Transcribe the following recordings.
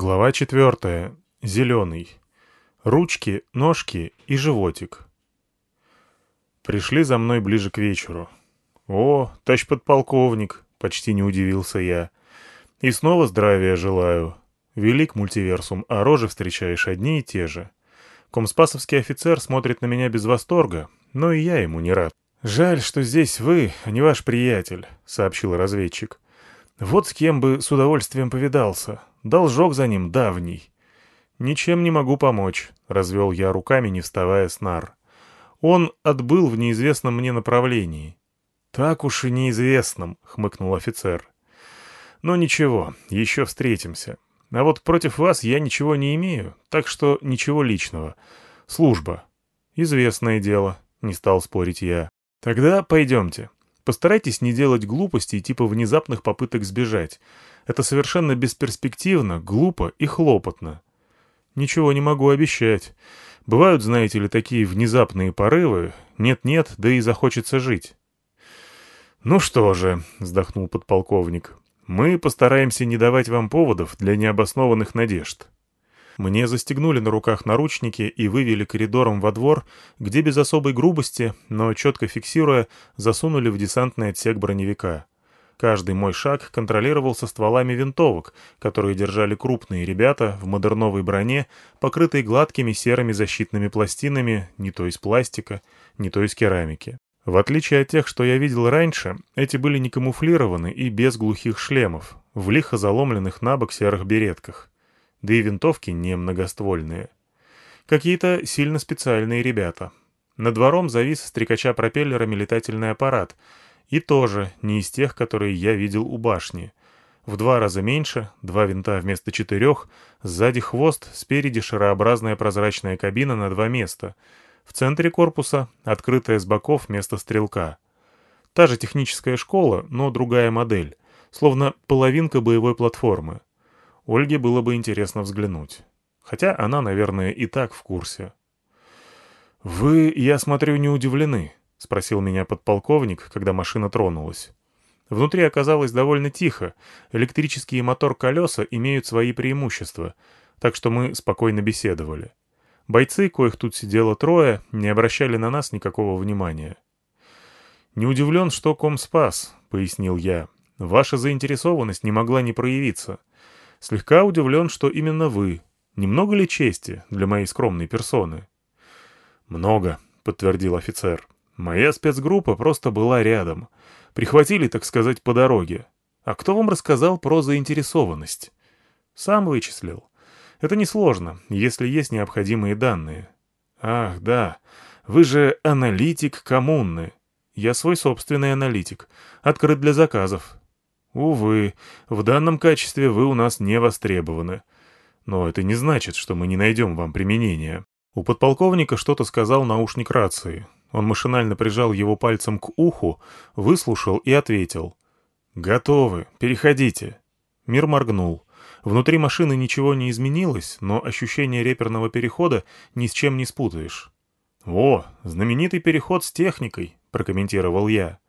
Глава четвертая. Зеленый. Ручки, ножки и животик. Пришли за мной ближе к вечеру. «О, товарищ подполковник!» — почти не удивился я. «И снова здравия желаю. Велик мультиверсум, а рожи встречаешь одни и те же. Комспасовский офицер смотрит на меня без восторга, но и я ему не рад. «Жаль, что здесь вы, а не ваш приятель», — сообщил разведчик. «Вот с кем бы с удовольствием повидался. Должок за ним давний». «Ничем не могу помочь», — развел я руками, не вставая с нар. «Он отбыл в неизвестном мне направлении». «Так уж и неизвестном», — хмыкнул офицер. «Но ничего, еще встретимся. А вот против вас я ничего не имею, так что ничего личного. Служба. Известное дело», — не стал спорить я. «Тогда пойдемте. Постарайтесь не делать глупостей типа внезапных попыток сбежать. Это совершенно бесперспективно, глупо и хлопотно. Ничего не могу обещать. Бывают, знаете ли, такие внезапные порывы. Нет-нет, да и захочется жить». «Ну что же», — вздохнул подполковник, — «мы постараемся не давать вам поводов для необоснованных надежд». Мне застегнули на руках наручники и вывели коридором во двор, где без особой грубости, но четко фиксируя, засунули в десантный отсек броневика. Каждый мой шаг контролировался стволами винтовок, которые держали крупные ребята в модерновой броне, покрытой гладкими серыми защитными пластинами, не то из пластика, не то из керамики. В отличие от тех, что я видел раньше, эти были не камуфлированы и без глухих шлемов, в лихо заломленных на бок серых беретках да и винтовки не многоствольные. Какие-то сильно специальные ребята. Над двором завис стрекача пропеллерами летательный аппарат, и тоже не из тех, которые я видел у башни. В два раза меньше, два винта вместо четырех, сзади хвост, спереди шарообразная прозрачная кабина на два места. В центре корпуса открытая с боков место стрелка. Та же техническая школа, но другая модель, словно половинка боевой платформы. Ольге было бы интересно взглянуть. Хотя она, наверное, и так в курсе. «Вы, я смотрю, не удивлены?» — спросил меня подполковник, когда машина тронулась. Внутри оказалось довольно тихо. Электрические мотор-колеса имеют свои преимущества, так что мы спокойно беседовали. Бойцы, коих тут сидело трое, не обращали на нас никакого внимания. «Не удивлен, что ком спас», — пояснил я. «Ваша заинтересованность не могла не проявиться. Слегка удивлен, что именно вы. Немного ли чести для моей скромной персоны?» «Много», — подтвердил офицер. «Моя спецгруппа просто была рядом. Прихватили, так сказать, по дороге. А кто вам рассказал про заинтересованность?» «Сам вычислил. Это несложно, если есть необходимые данные». «Ах, да. Вы же аналитик коммуны. Я свой собственный аналитик. Открыт для заказов. Увы, в данном качестве вы у нас не востребованы. Но это не значит, что мы не найдем вам применения. У подполковника что-то сказал наушник рации. Он машинально прижал его пальцем к уху, выслушал и ответил. «Готовы, переходите». Мир моргнул. Внутри машины ничего не изменилось, но ощущение реперного перехода ни с чем не спутаешь. «О, знаменитый переход с техникой», — прокомментировал я.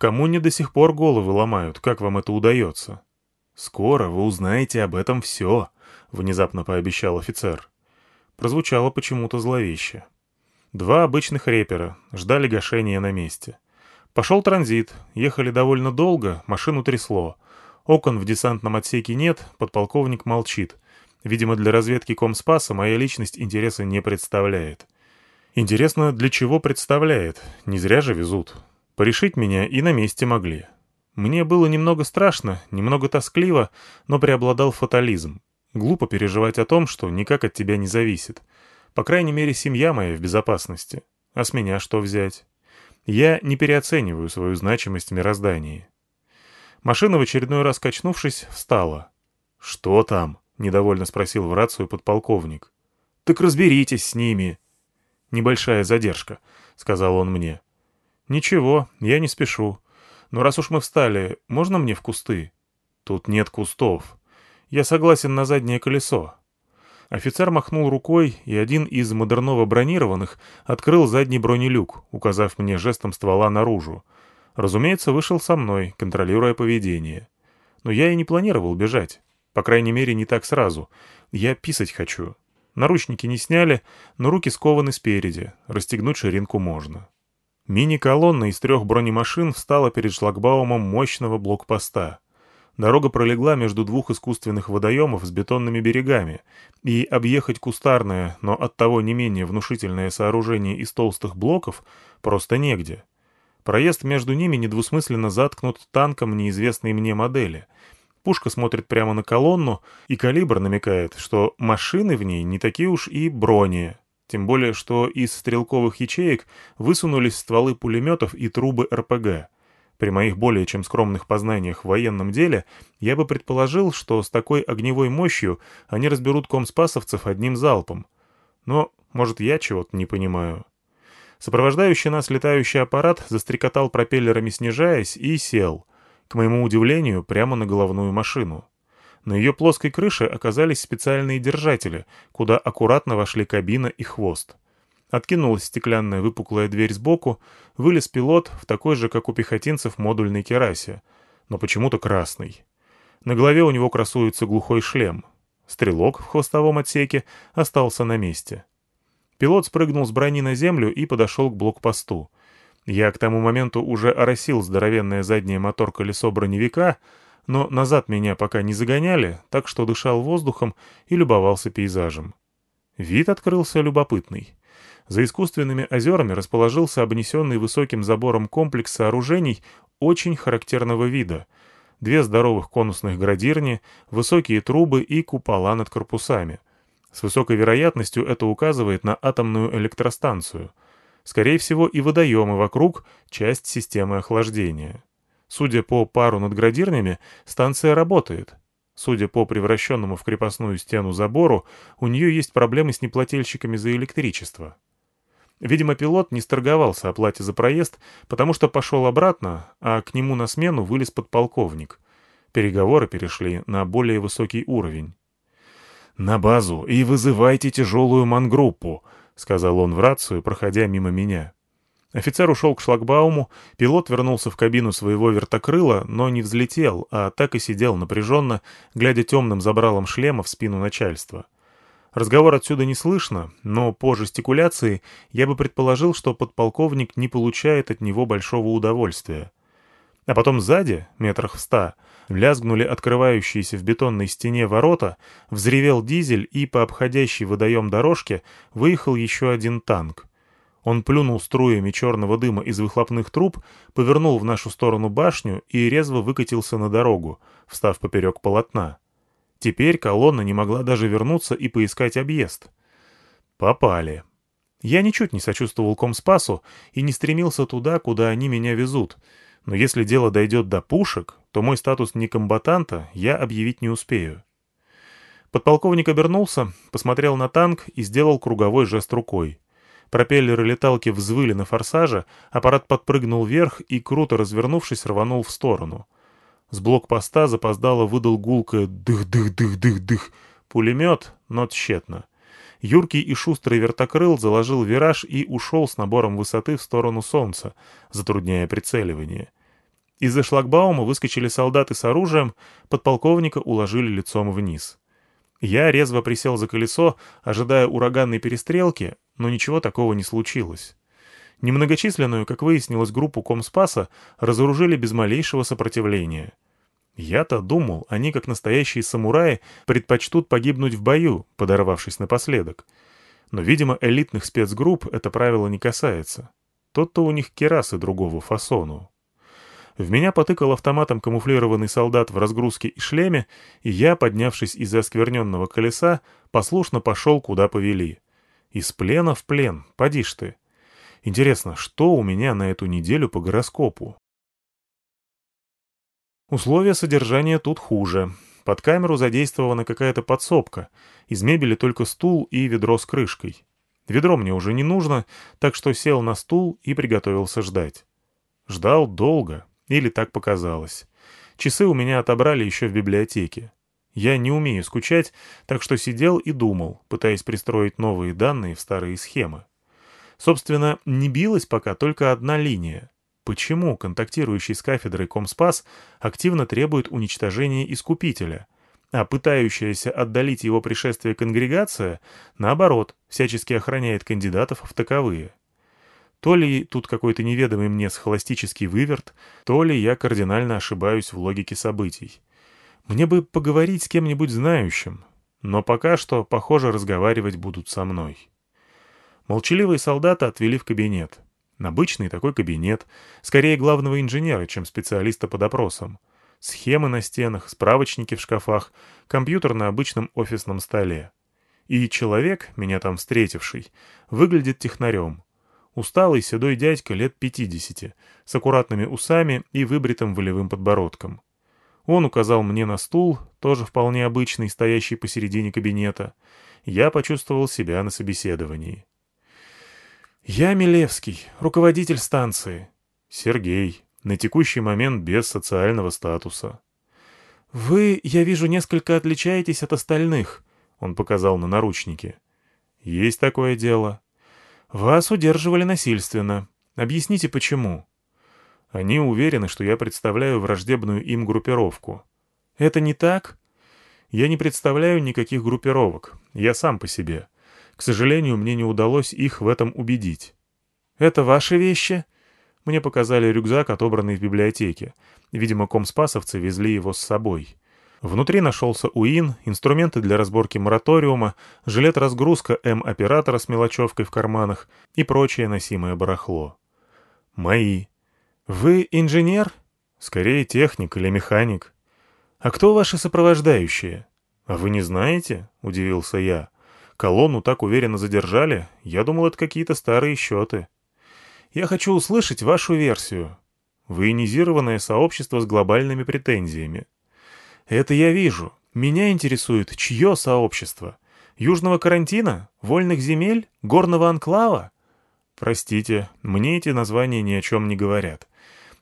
Коммуне до сих пор головы ломают, как вам это удается. «Скоро вы узнаете об этом все», — внезапно пообещал офицер. Прозвучало почему-то зловеще. Два обычных репера ждали гашения на месте. Пошел транзит, ехали довольно долго, машину трясло. Окон в десантном отсеке нет, подполковник молчит. Видимо, для разведки Комспаса моя личность интереса не представляет. Интересно, для чего представляет? Не зря же везут. Порешить меня и на месте могли. Мне было немного страшно, немного тоскливо, но преобладал фатализм. Глупо переживать о том, что никак от тебя не зависит. По крайней мере, семья моя в безопасности. А с меня что взять? Я не переоцениваю свою значимость в мироздании. Машина, в очередной раз качнувшись, встала. «Что там?» — недовольно спросил в рацию подполковник. «Так разберитесь с ними». «Небольшая задержка», — сказал он мне. «Ничего, я не спешу. Но раз уж мы встали, можно мне в кусты?» «Тут нет кустов. Я согласен на заднее колесо». Офицер махнул рукой, и один из модерново бронированных открыл задний бронелюк, указав мне жестом ствола наружу. Разумеется, вышел со мной, контролируя поведение. Но я и не планировал бежать. По крайней мере, не так сразу. Я писать хочу. Наручники не сняли, но руки скованы спереди. Расстегнуть ширинку можно. Мини-колонна из трех бронемашин встала перед шлагбаумом мощного блокпоста. Дорога пролегла между двух искусственных водоемов с бетонными берегами, и объехать кустарное, но оттого не менее внушительное сооружение из толстых блоков просто негде. Проезд между ними недвусмысленно заткнут танком неизвестной мне модели. Пушка смотрит прямо на колонну, и калибр намекает, что машины в ней не такие уж и брони. Тем более, что из стрелковых ячеек высунулись стволы пулеметов и трубы РПГ — при моих более чем скромных познаниях в военном деле я бы предположил, что с такой огневой мощью они разберут комспасовцев одним залпом. Но, может, я чего-то не понимаю. Сопровождающий нас летающий аппарат застрекотал пропеллерами снижаясь и сел, к моему удивлению, прямо на головную машину. На ее плоской крыше оказались специальные держатели, куда аккуратно вошли кабина и хвост. Откинулась стеклянная выпуклая дверь сбоку, вылез пилот в такой же, как у пехотинцев, модульной керасе, но почему-то красный. На голове у него красуется глухой шлем. Стрелок в хвостовом отсеке остался на месте. Пилот спрыгнул с брони на землю и подошел к блокпосту. Я к тому моменту уже оросил здоровенное заднее мотор-колесо броневика, но назад меня пока не загоняли, так что дышал воздухом и любовался пейзажем. Вид открылся любопытный. За искусственными озерами расположился обнесенный высоким забором комплекс сооружений очень характерного вида. Две здоровых конусных градирни, высокие трубы и купола над корпусами. С высокой вероятностью это указывает на атомную электростанцию. Скорее всего, и водоемы вокруг — часть системы охлаждения. Судя по пару над градирнями, станция работает. Судя по превращенному в крепостную стену забору, у нее есть проблемы с неплательщиками за электричество. Видимо, пилот не сторговался о плате за проезд, потому что пошел обратно, а к нему на смену вылез подполковник. Переговоры перешли на более высокий уровень. «На базу и вызывайте тяжелую мангруппу», — сказал он в рацию, проходя мимо меня. Офицер ушел к шлагбауму, пилот вернулся в кабину своего вертокрыла, но не взлетел, а так и сидел напряженно, глядя темным забралом шлема в спину начальства. Разговор отсюда не слышно, но по жестикуляции я бы предположил, что подполковник не получает от него большого удовольствия. А потом сзади, метрах в ста, лязгнули открывающиеся в бетонной стене ворота, взревел дизель и по обходящей водоем дорожке выехал еще один танк. Он плюнул струями черного дыма из выхлопных труб, повернул в нашу сторону башню и резво выкатился на дорогу, встав поперек полотна. Теперь колонна не могла даже вернуться и поискать объезд. Попали. Я ничуть не сочувствовал Комспасу и не стремился туда, куда они меня везут. Но если дело дойдет до пушек, то мой статус некомбатанта я объявить не успею. Подполковник обернулся, посмотрел на танк и сделал круговой жест рукой. Пропеллеры леталки взвыли на форсаже, аппарат подпрыгнул вверх и, круто развернувшись, рванул в сторону — с блокпоста запоздало выдал гулкое «дых-дых-дых-дых-дых». Пулемет, но тщетно. Юркий и шустрый вертокрыл заложил вираж и ушел с набором высоты в сторону солнца, затрудняя прицеливание. Из-за шлагбаума выскочили солдаты с оружием, подполковника уложили лицом вниз. Я резво присел за колесо, ожидая ураганной перестрелки, но ничего такого не случилось. Немногочисленную, как выяснилось, группу Комспаса разоружили без малейшего сопротивления. Я-то думал, они, как настоящие самураи, предпочтут погибнуть в бою, подорвавшись напоследок. Но, видимо, элитных спецгрупп это правило не касается. Тот-то у них керасы другого фасону. В меня потыкал автоматом камуфлированный солдат в разгрузке и шлеме, и я, поднявшись из-за оскверненного колеса, послушно пошел, куда повели. Из плена в плен, поди ж ты. Интересно, что у меня на эту неделю по гороскопу? Условия содержания тут хуже. Под камеру задействована какая-то подсобка. Из мебели только стул и ведро с крышкой. Ведро мне уже не нужно, так что сел на стул и приготовился ждать. Ждал долго, или так показалось. Часы у меня отобрали еще в библиотеке. Я не умею скучать, так что сидел и думал, пытаясь пристроить новые данные в старые схемы. Собственно, не билась пока только одна линия. Почему контактирующий с кафедрой Комспас активно требует уничтожения Искупителя? а пытающаяся отдалить его пришествие конгрегация, наоборот, всячески охраняет кандидатов в таковые. То ли тут какой-то неведомый мне схоластический выверт, то ли я кардинально ошибаюсь в логике событий. Мне бы поговорить с кем-нибудь знающим, но пока что, похоже, разговаривать будут со мной. Молчаливые солдаты отвели в кабинет. Обычный такой кабинет, скорее главного инженера, чем специалиста по допросам. Схемы на стенах, справочники в шкафах, компьютер на обычном офисном столе. И человек, меня там встретивший, выглядит технарем. Усталый седой дядька лет пятидесяти, с аккуратными усами и выбритым волевым подбородком. Он указал мне на стул, тоже вполне обычный, стоящий посередине кабинета. Я почувствовал себя на собеседовании. «Я Милевский, руководитель станции». «Сергей, на текущий момент без социального статуса». «Вы, я вижу, несколько отличаетесь от остальных», — он показал на наручники. «Есть такое дело». «Вас удерживали насильственно. Объясните, почему?» Они уверены, что я представляю враждебную им группировку. Это не так? Я не представляю никаких группировок. Я сам по себе. К сожалению, мне не удалось их в этом убедить. Это ваши вещи? Мне показали рюкзак, отобранный в библиотеке. Видимо, комспасовцы везли его с собой. Внутри нашелся УИН, инструменты для разборки мораториума, жилет-разгрузка М-оператора с мелочевкой в карманах и прочее носимое барахло. Мои. «Вы инженер?» «Скорее техник или механик». «А кто ваши сопровождающие?» «А вы не знаете?» — удивился я. «Колонну так уверенно задержали. Я думал, это какие-то старые счеты». «Я хочу услышать вашу версию». «Военизированное сообщество с глобальными претензиями». «Это я вижу. Меня интересует, чье сообщество? Южного карантина? Вольных земель? Горного анклава?» «Простите, мне эти названия ни о чем не говорят.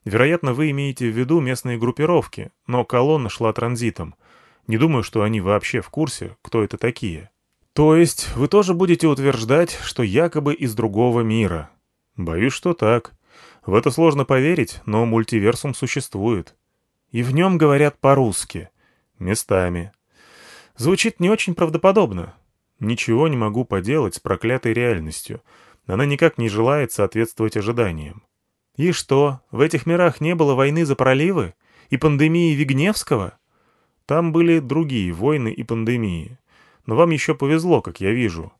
Вероятно, вы имеете в виду местные группировки, но колонна шла транзитом. Не думаю, что они вообще в курсе, кто это такие. То есть вы тоже будете утверждать, что якобы из другого мира? Боюсь, что так. В это сложно поверить, но мультиверсум существует. И в нем говорят по-русски. Местами. Звучит не очень правдоподобно. Ничего не могу поделать с проклятой реальностью. Она никак не желает соответствовать ожиданиям. И что, в этих мирах не было войны за проливы? И пандемии Вигневского? Там были другие войны и пандемии. Но вам еще повезло, как я вижу.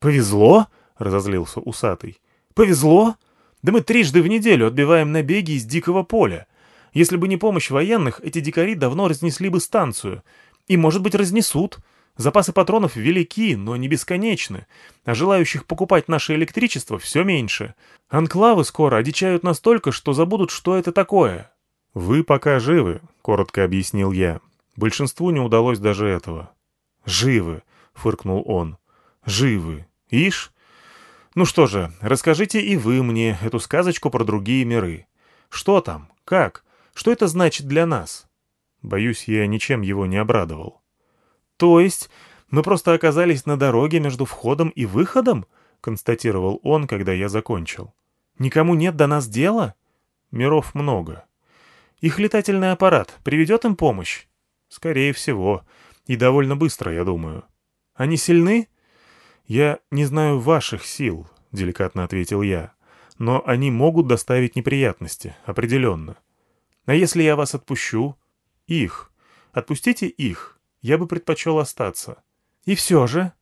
«Повезло?» — разозлился усатый. «Повезло? Да мы трижды в неделю отбиваем набеги из дикого поля. Если бы не помощь военных, эти дикари давно разнесли бы станцию. И, может быть, разнесут. Запасы патронов велики, но не бесконечны, а желающих покупать наше электричество все меньше. Анклавы скоро одичают настолько, что забудут, что это такое. «Вы пока живы», — коротко объяснил я. Большинству не удалось даже этого. «Живы», — фыркнул он. «Живы. Ишь? Ну что же, расскажите и вы мне эту сказочку про другие миры. Что там? Как? Что это значит для нас?» Боюсь, я ничем его не обрадовал. «То есть мы просто оказались на дороге между входом и выходом?» — констатировал он, когда я закончил. «Никому нет до нас дела?» «Миров много». «Их летательный аппарат приведет им помощь?» «Скорее всего. И довольно быстро, я думаю». «Они сильны?» «Я не знаю ваших сил», — деликатно ответил я. «Но они могут доставить неприятности, определенно». «А если я вас отпущу?» «Их. Отпустите их я бы предпочел остаться. И все же...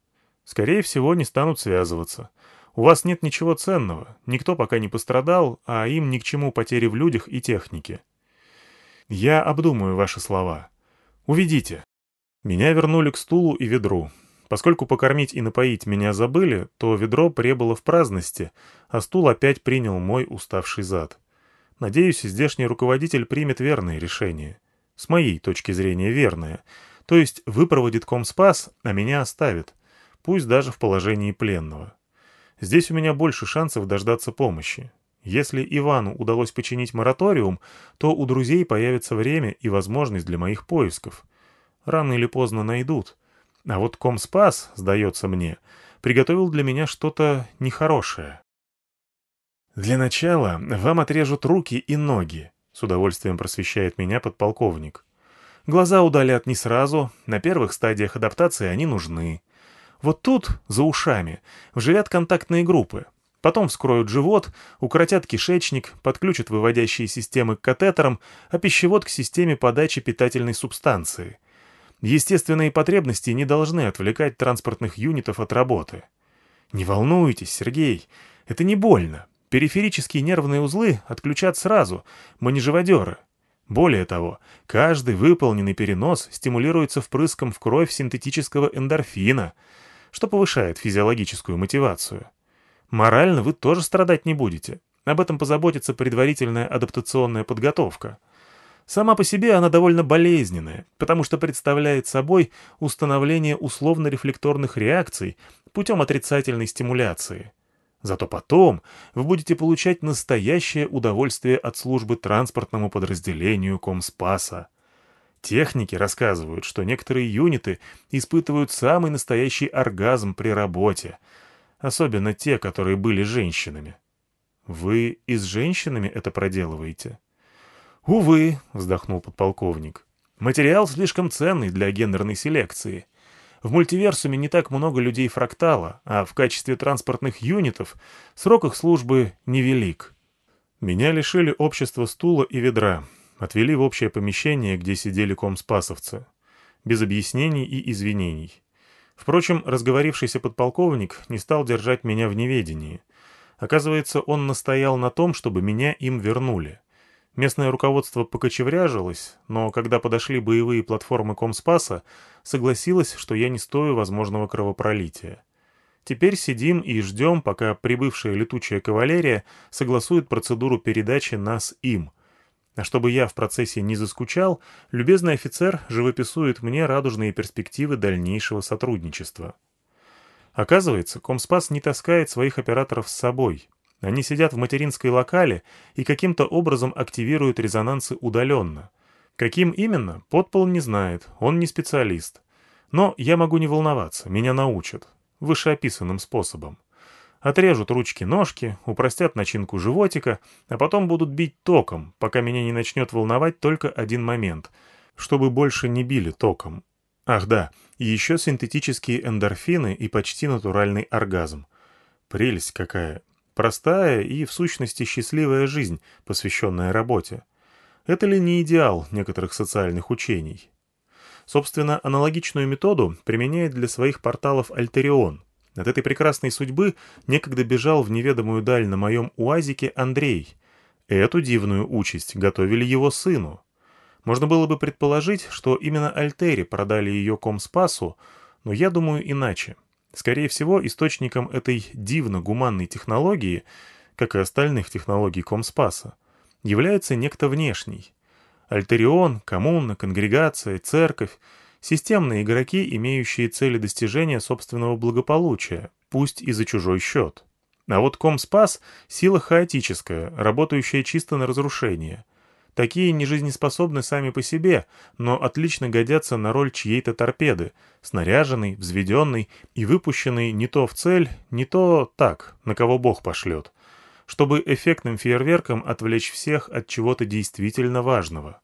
Скорее всего, не станут связываться. У вас нет ничего ценного, никто пока не пострадал, а им ни к чему потери в людях и технике. Я обдумаю ваши слова. Уведите. Меня вернули к стулу и ведру. Поскольку покормить и напоить меня забыли, то ведро пребыло в праздности, а стул опять принял мой уставший зад. Надеюсь, здешний руководитель примет верное решение. С моей точки зрения верное — то есть выпроводит комспас, а меня оставит, пусть даже в положении пленного. Здесь у меня больше шансов дождаться помощи. Если Ивану удалось починить мораториум, то у друзей появится время и возможность для моих поисков. Рано или поздно найдут. А вот Комспас, сдается мне, приготовил для меня что-то нехорошее. «Для начала вам отрежут руки и ноги», — с удовольствием просвещает меня подполковник. Глаза удалят не сразу, на первых стадиях адаптации они нужны. Вот тут, за ушами, вживят контактные группы. Потом вскроют живот, укоротят кишечник, подключат выводящие системы к катетерам, а пищевод к системе подачи питательной субстанции. Естественные потребности не должны отвлекать транспортных юнитов от работы. Не волнуйтесь, Сергей, это не больно. Периферические нервные узлы отключат сразу, мы не живодеры. Более того, каждый выполненный перенос стимулируется впрыском в кровь синтетического эндорфина, что повышает физиологическую мотивацию. Морально вы тоже страдать не будете. Об этом позаботится предварительная адаптационная подготовка. Сама по себе она довольно болезненная, потому что представляет собой установление условно-рефлекторных реакций путем отрицательной стимуляции. Зато потом вы будете получать настоящее удовольствие от службы транспортному подразделению Комспаса. Техники рассказывают, что некоторые юниты испытывают самый настоящий оргазм при работе, особенно те, которые были женщинами. Вы и с женщинами это проделываете? «Увы», — вздохнул подполковник, — «материал слишком ценный для гендерной селекции». В мультиверсуме не так много людей фрактала, а в качестве транспортных юнитов срок их службы невелик. Меня лишили общества стула и ведра, отвели в общее помещение, где сидели комспасовцы. Без объяснений и извинений. Впрочем, разговорившийся подполковник не стал держать меня в неведении. Оказывается, он настоял на том, чтобы меня им вернули. Местное руководство покочевряжилось, но когда подошли боевые платформы Комспаса, согласилось, что я не стою возможного кровопролития. Теперь сидим и ждем, пока прибывшая летучая кавалерия согласует процедуру передачи нас им. А чтобы я в процессе не заскучал, любезный офицер живописует мне радужные перспективы дальнейшего сотрудничества. Оказывается, Комспас не таскает своих операторов с собой — они сидят в материнской локале и каким-то образом активируют резонансы удаленно. Каким именно, подпол не знает, он не специалист. Но я могу не волноваться, меня научат. Вышеописанным способом. Отрежут ручки-ножки, упростят начинку животика, а потом будут бить током, пока меня не начнет волновать только один момент, чтобы больше не били током. Ах да, и еще синтетические эндорфины и почти натуральный оргазм. Прелесть какая, Простая и, в сущности, счастливая жизнь, посвященная работе. Это ли не идеал некоторых социальных учений? Собственно, аналогичную методу применяет для своих порталов Альтерион. От этой прекрасной судьбы некогда бежал в неведомую даль на моем УАЗике Андрей. Эту дивную участь готовили его сыну. Можно было бы предположить, что именно Альтери продали ее Комспасу, но я думаю иначе. Скорее всего, источником этой дивно-гуманной технологии, как и остальных технологий Комспаса, является некто внешний. Альтерион, коммуна, конгрегация, церковь — системные игроки, имеющие цели достижения собственного благополучия, пусть и за чужой счет. А вот Комспас — сила хаотическая, работающая чисто на разрушение — Такие не жизнеспособны сами по себе, но отлично годятся на роль чьей-то торпеды, снаряженной, взведенной и выпущенной не то в цель, не то так, на кого Бог пошлет, чтобы эффектным фейерверком отвлечь всех от чего-то действительно важного.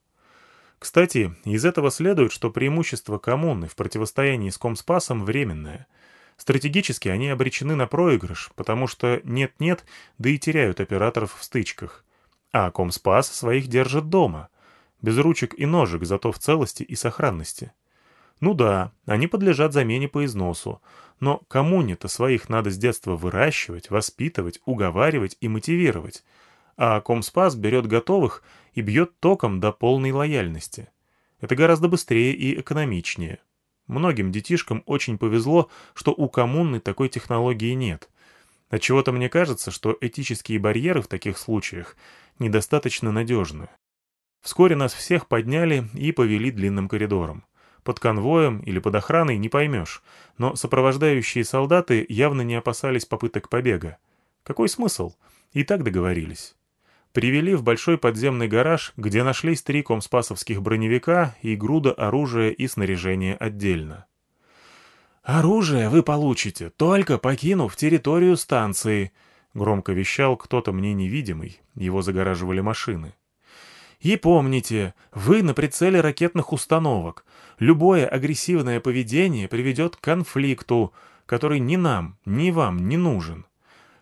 Кстати, из этого следует, что преимущество коммуны в противостоянии с Комспасом временное. Стратегически они обречены на проигрыш, потому что нет-нет, да и теряют операторов в стычках а Комспас своих держит дома, без ручек и ножек, зато в целости и сохранности. Ну да, они подлежат замене по износу, но коммуне-то своих надо с детства выращивать, воспитывать, уговаривать и мотивировать, а Комспас берет готовых и бьет током до полной лояльности. Это гораздо быстрее и экономичнее. Многим детишкам очень повезло, что у коммуны такой технологии нет. Отчего-то мне кажется, что этические барьеры в таких случаях недостаточно надежны. Вскоре нас всех подняли и повели длинным коридором. Под конвоем или под охраной не поймешь, но сопровождающие солдаты явно не опасались попыток побега. Какой смысл? И так договорились. Привели в большой подземный гараж, где нашлись три комспасовских броневика и груда оружия и снаряжения отдельно. «Оружие вы получите, только покинув территорию станции», — громко вещал кто-то мне невидимый, его загораживали машины. И помните, вы на прицеле ракетных установок. Любое агрессивное поведение приведет к конфликту, который ни нам, ни вам не нужен.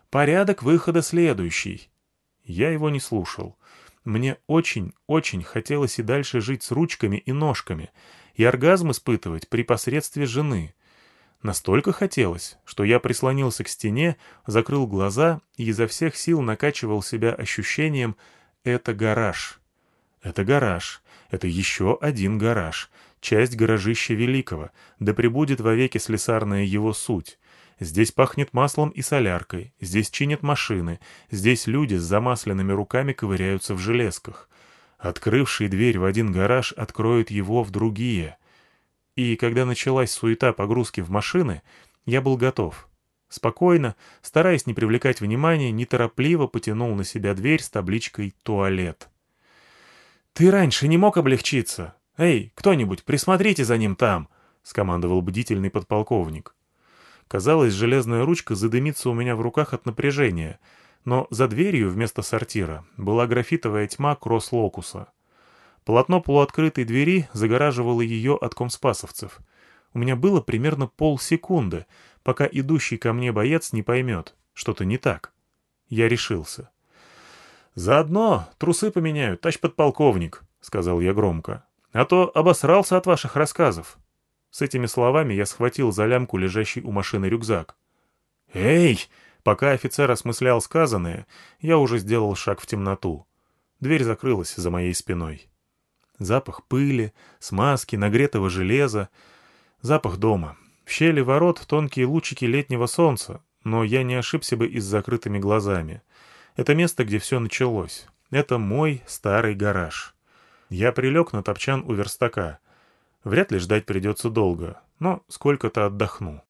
Порядок выхода следующий. Я его не слушал. Мне очень-очень хотелось и дальше жить с ручками и ножками, и оргазм испытывать при посредстве жены. Настолько хотелось, что я прислонился к стене, закрыл глаза и изо всех сил накачивал себя ощущением «это гараж». Это гараж. Это еще один гараж. Часть гаражища великого. Да пребудет вовеки слесарная его суть. Здесь пахнет маслом и соляркой, здесь чинят машины, здесь люди с замасленными руками ковыряются в железках. Открывший дверь в один гараж откроет его в другие. И когда началась суета погрузки в машины, я был готов. Спокойно, стараясь не привлекать внимания, неторопливо потянул на себя дверь с табличкой «Туалет». «Ты раньше не мог облегчиться? Эй, кто-нибудь, присмотрите за ним там!» — скомандовал бдительный подполковник. Казалось, железная ручка задымится у меня в руках от напряжения, но за дверью вместо сортира была графитовая тьма кросс-локуса. Полотно полуоткрытой двери загораживало ее от комспасовцев. У меня было примерно полсекунды, пока идущий ко мне боец не поймет, что-то не так. Я решился. «Заодно трусы поменяю, тач подполковник», — сказал я громко. «А то обосрался от ваших рассказов». С этими словами я схватил за лямку лежащий у машины рюкзак. «Эй!» Пока офицер осмыслял сказанное, я уже сделал шаг в темноту. Дверь закрылась за моей спиной. Запах пыли, смазки, нагретого железа. Запах дома. В щели ворот тонкие лучики летнего солнца, но я не ошибся бы и с закрытыми глазами. Это место, где все началось. Это мой старый гараж. Я прилег на топчан у верстака. Вряд ли ждать придется долго, но сколько-то отдохну.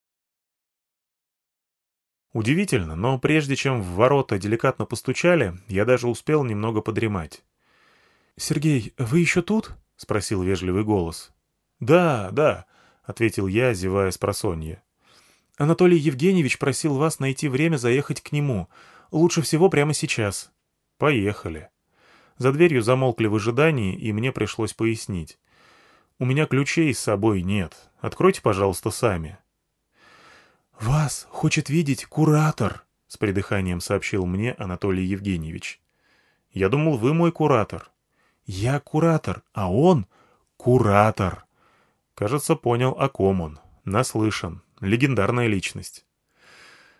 Удивительно, но прежде чем в ворота деликатно постучали, я даже успел немного подремать. «Сергей, вы еще тут?» — спросил вежливый голос. «Да, да», — ответил я, зевая с просонья. «Анатолий Евгеньевич просил вас найти время заехать к нему. Лучше всего прямо сейчас». «Поехали». За дверью замолкли в ожидании, и мне пришлось пояснить. У меня ключей с собой нет. Откройте, пожалуйста, сами». «Вас хочет видеть куратор», — с придыханием сообщил мне Анатолий Евгеньевич. «Я думал, вы мой куратор». «Я куратор, а он куратор». Кажется, понял, о ком он. Наслышан. Легендарная личность.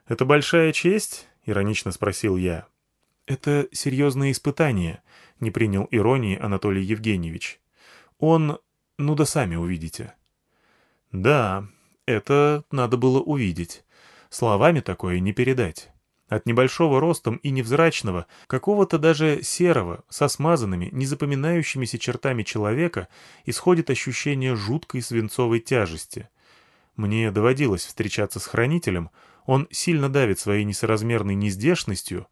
«Это большая честь?» — иронично спросил я. «Это серьезное испытание», — не принял иронии Анатолий Евгеньевич. «Он ну да сами увидите. Да, это надо было увидеть. Словами такое не передать. От небольшого ростом и невзрачного, какого-то даже серого, со смазанными, незапоминающимися чертами человека, исходит ощущение жуткой свинцовой тяжести. Мне доводилось встречаться с хранителем, он сильно давит своей несоразмерной нездешностью,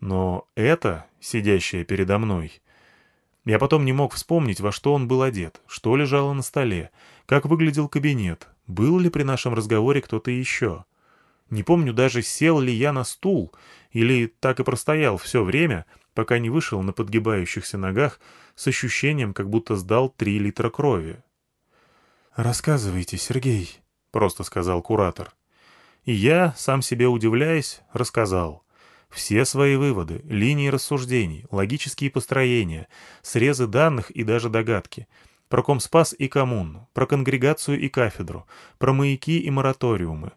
но это, сидящее передо мной, я потом не мог вспомнить, во что он был одет, что лежало на столе, как выглядел кабинет, был ли при нашем разговоре кто-то еще. Не помню даже, сел ли я на стул, или так и простоял все время, пока не вышел на подгибающихся ногах с ощущением, как будто сдал три литра крови. «Рассказывайте, Сергей», — просто сказал куратор. И я, сам себе удивляясь, рассказал. Все свои выводы, линии рассуждений, логические построения, срезы данных и даже догадки. Про Комспас и коммуну, про конгрегацию и кафедру, про маяки и мораториумы.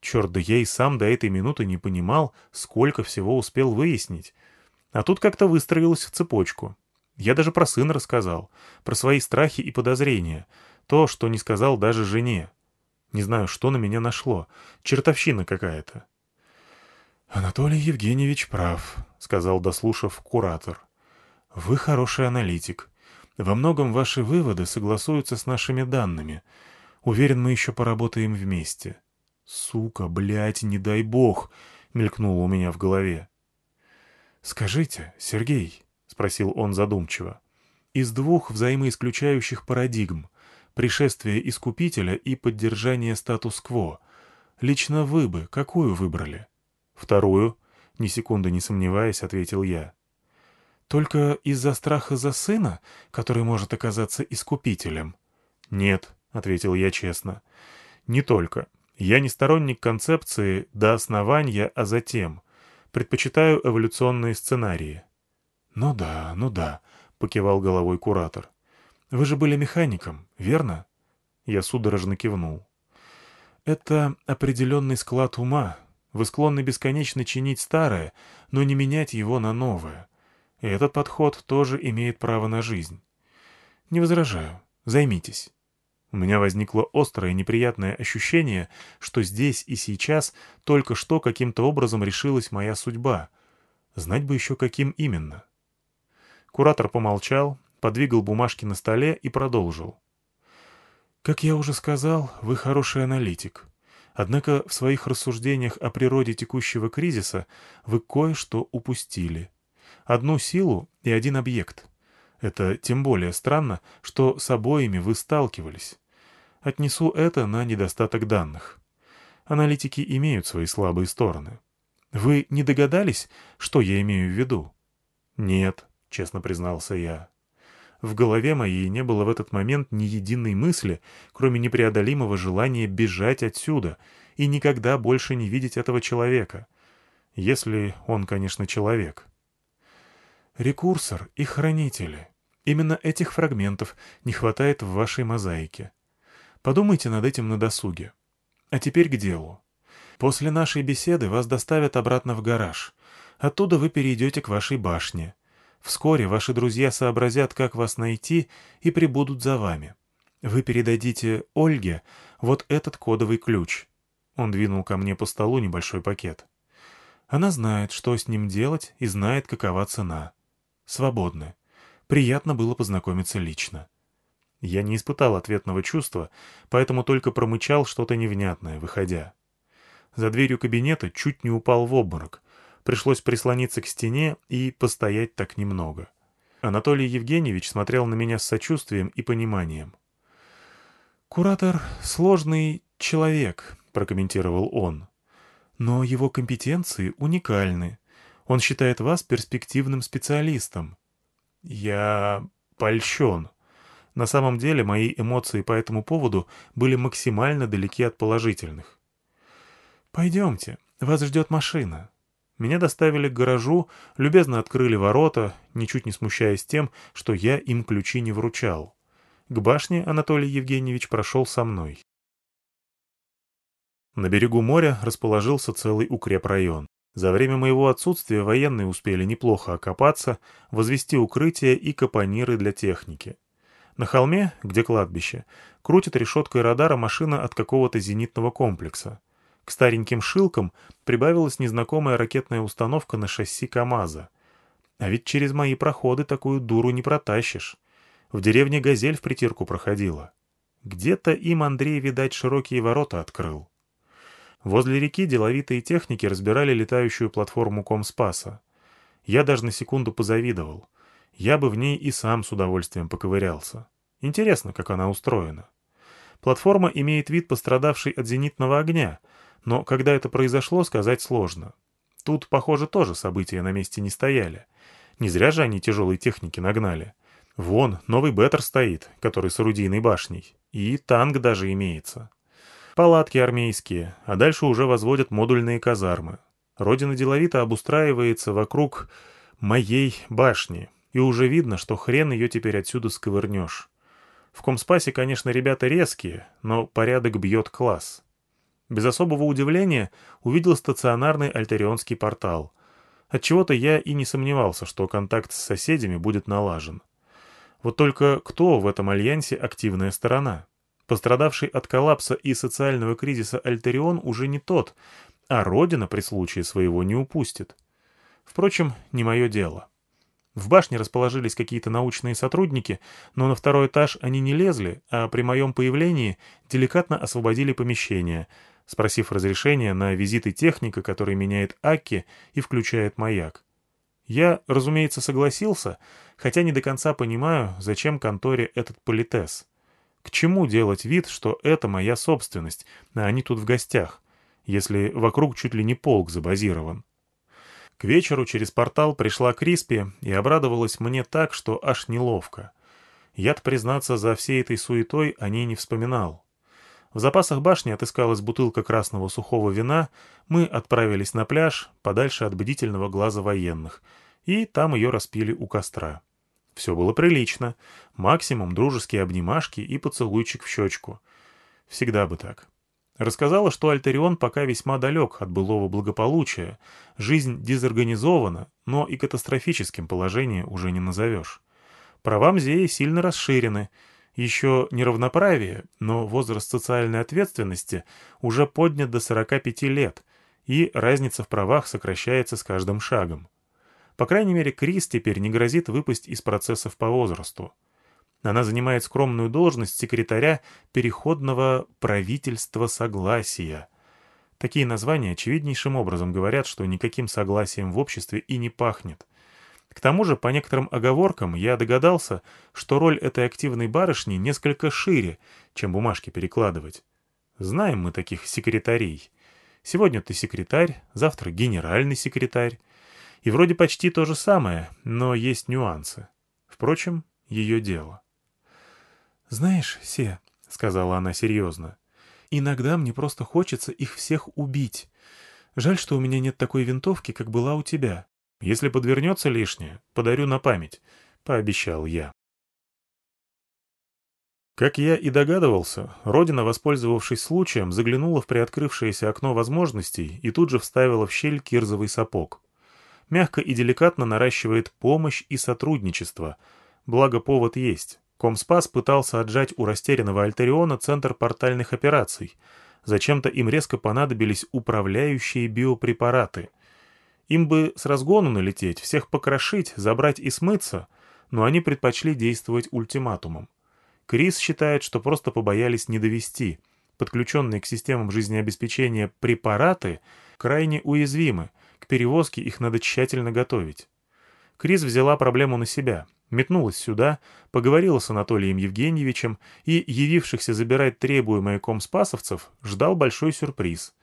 Черт, да я и сам до этой минуты не понимал, сколько всего успел выяснить. А тут как-то выстроилось в цепочку. Я даже про сына рассказал, про свои страхи и подозрения, то, что не сказал даже жене. Не знаю, что на меня нашло, чертовщина какая-то. «Анатолий Евгеньевич прав», — сказал, дослушав куратор. «Вы хороший аналитик. Во многом ваши выводы согласуются с нашими данными. Уверен, мы еще поработаем вместе». «Сука, блядь, не дай бог!» — мелькнуло у меня в голове. «Скажите, Сергей», — спросил он задумчиво, — «из двух взаимоисключающих парадигм — пришествие Искупителя и поддержание статус-кво — лично вы бы какую выбрали?» «Вторую?» — ни секунды не сомневаясь, ответил я. Только из-за страха за сына, который может оказаться искупителем? Нет, — ответил я честно. Не только. Я не сторонник концепции «до основания, а затем». Предпочитаю эволюционные сценарии. «Ну да, ну да», — покивал головой куратор. «Вы же были механиком, верно?» Я судорожно кивнул. «Это определенный склад ума. Вы склонны бесконечно чинить старое, но не менять его на новое. И этот подход тоже имеет право на жизнь. Не возражаю. Займитесь». У меня возникло острое неприятное ощущение, что здесь и сейчас только что каким-то образом решилась моя судьба. Знать бы еще каким именно. Куратор помолчал, подвигал бумажки на столе и продолжил. «Как я уже сказал, вы хороший аналитик. Однако в своих рассуждениях о природе текущего кризиса вы кое-что упустили. Одну силу и один объект. Это тем более странно, что с обоими вы сталкивались. Отнесу это на недостаток данных. Аналитики имеют свои слабые стороны. Вы не догадались, что я имею в виду? Нет, честно признался я. В голове моей не было в этот момент ни единой мысли, кроме непреодолимого желания бежать отсюда и никогда больше не видеть этого человека. Если он, конечно, человек. Рекурсор и хранители. Именно этих фрагментов не хватает в вашей мозаике. Подумайте над этим на досуге. А теперь к делу. После нашей беседы вас доставят обратно в гараж. Оттуда вы перейдете к вашей башне. Вскоре ваши друзья сообразят, как вас найти, и прибудут за вами. Вы передадите Ольге вот этот кодовый ключ. Он двинул ко мне по столу небольшой пакет. Она знает, что с ним делать, и знает, какова цена. Свободны. Приятно было познакомиться лично. Я не испытал ответного чувства, поэтому только промычал что-то невнятное, выходя. За дверью кабинета чуть не упал в обморок. Пришлось прислониться к стене и постоять так немного. Анатолий Евгеньевич смотрел на меня с сочувствием и пониманием. «Куратор — сложный человек», — прокомментировал он. «Но его компетенции уникальны. Он считает вас перспективным специалистом. Я польщен. На самом деле мои эмоции по этому поводу были максимально далеки от положительных. «Пойдемте, вас ждет машина». Меня доставили к гаражу, любезно открыли ворота, ничуть не смущаясь тем, что я им ключи не вручал. К башне Анатолий Евгеньевич прошел со мной. На берегу моря расположился целый укрепрайон. За время моего отсутствия военные успели неплохо окопаться, возвести укрытия и капониры для техники. На холме, где кладбище, крутит решеткой радара машина от какого-то зенитного комплекса. К стареньким шилкам прибавилась незнакомая ракетная установка на шасси КамАЗа. А ведь через мои проходы такую дуру не протащишь. В деревне «Газель» в притирку проходила. Где-то им Андрей, видать, широкие ворота открыл. Возле реки деловитые техники разбирали летающую платформу Комспаса. Я даже на секунду позавидовал. Я бы в ней и сам с удовольствием поковырялся. Интересно, как она устроена. Платформа имеет вид пострадавшей от зенитного огня, но когда это произошло, сказать сложно. Тут, похоже, тоже события на месте не стояли. Не зря же они тяжелой техники нагнали. Вон, новый Беттер стоит, который с орудийной башней. И танк даже имеется. Палатки армейские, а дальше уже возводят модульные казармы. Родина деловито обустраивается вокруг моей башни, и уже видно, что хрен ее теперь отсюда сковырнешь. В Комспасе, конечно, ребята резкие, но порядок бьет класс. Без особого удивления увидел стационарный альтерионский портал. Отчего-то я и не сомневался, что контакт с соседями будет налажен. Вот только кто в этом альянсе активная сторона? Пострадавший от коллапса и социального кризиса Альтерион уже не тот, а Родина при случае своего не упустит. Впрочем, не мое дело. В башне расположились какие-то научные сотрудники, но на второй этаж они не лезли, а при моем появлении деликатно освободили помещение, спросив разрешения на визиты техника, который меняет Акки и включает маяк. Я, разумеется, согласился, хотя не до конца понимаю, зачем конторе этот политез. К чему делать вид, что это моя собственность, а они тут в гостях, если вокруг чуть ли не полк забазирован? К вечеру через портал пришла Криспи и обрадовалась мне так, что аж неловко. Я-то, признаться, за всей этой суетой о ней не вспоминал. В запасах башни отыскалась бутылка красного сухого вина, мы отправились на пляж, подальше от бдительного глаза военных, и там ее распили у костра. Все было прилично, максимум дружеские обнимашки и поцелуйчик в щечку. Всегда бы так. Рассказала, что Альтерион пока весьма далек от былого благополучия, жизнь дезорганизована, но и катастрофическим положение уже не назовешь. Права Мзеи сильно расширены — еще неравноправие, но возраст социальной ответственности уже поднят до 45 лет, и разница в правах сокращается с каждым шагом. По крайней мере, Крис теперь не грозит выпасть из процессов по возрасту. Она занимает скромную должность секретаря Переходного правительства согласия. Такие названия очевиднейшим образом говорят, что никаким согласием в обществе и не пахнет – к тому же, по некоторым оговоркам, я догадался, что роль этой активной барышни несколько шире, чем бумажки перекладывать. Знаем мы таких секретарей. Сегодня ты секретарь, завтра генеральный секретарь. И вроде почти то же самое, но есть нюансы. Впрочем, ее дело. «Знаешь, Се», — сказала она серьезно, — «иногда мне просто хочется их всех убить. Жаль, что у меня нет такой винтовки, как была у тебя. Если подвернется лишнее, подарю на память», — пообещал я. Как я и догадывался, Родина, воспользовавшись случаем, заглянула в приоткрывшееся окно возможностей и тут же вставила в щель кирзовый сапог. Мягко и деликатно наращивает помощь и сотрудничество. Благо повод есть. Комспас пытался отжать у растерянного Альтериона центр портальных операций. Зачем-то им резко понадобились управляющие биопрепараты — им бы с разгону налететь, всех покрошить, забрать и смыться, но они предпочли действовать ультиматумом. Крис считает, что просто побоялись не довести. Подключенные к системам жизнеобеспечения препараты крайне уязвимы, к перевозке их надо тщательно готовить. Крис взяла проблему на себя, метнулась сюда, поговорила с Анатолием Евгеньевичем и, явившихся забирать требуемое комспасовцев, ждал большой сюрприз.